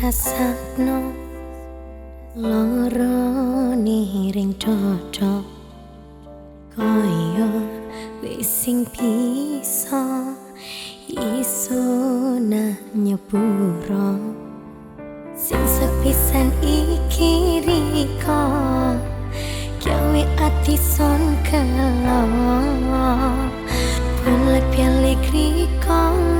rasakno loro ning cocok. Kaya wis sing bisa iso nah nyepuro. Sing sepisan iki riko gawe ati son kala Pulek pialik riko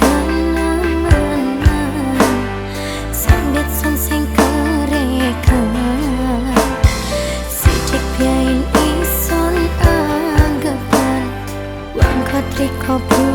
take a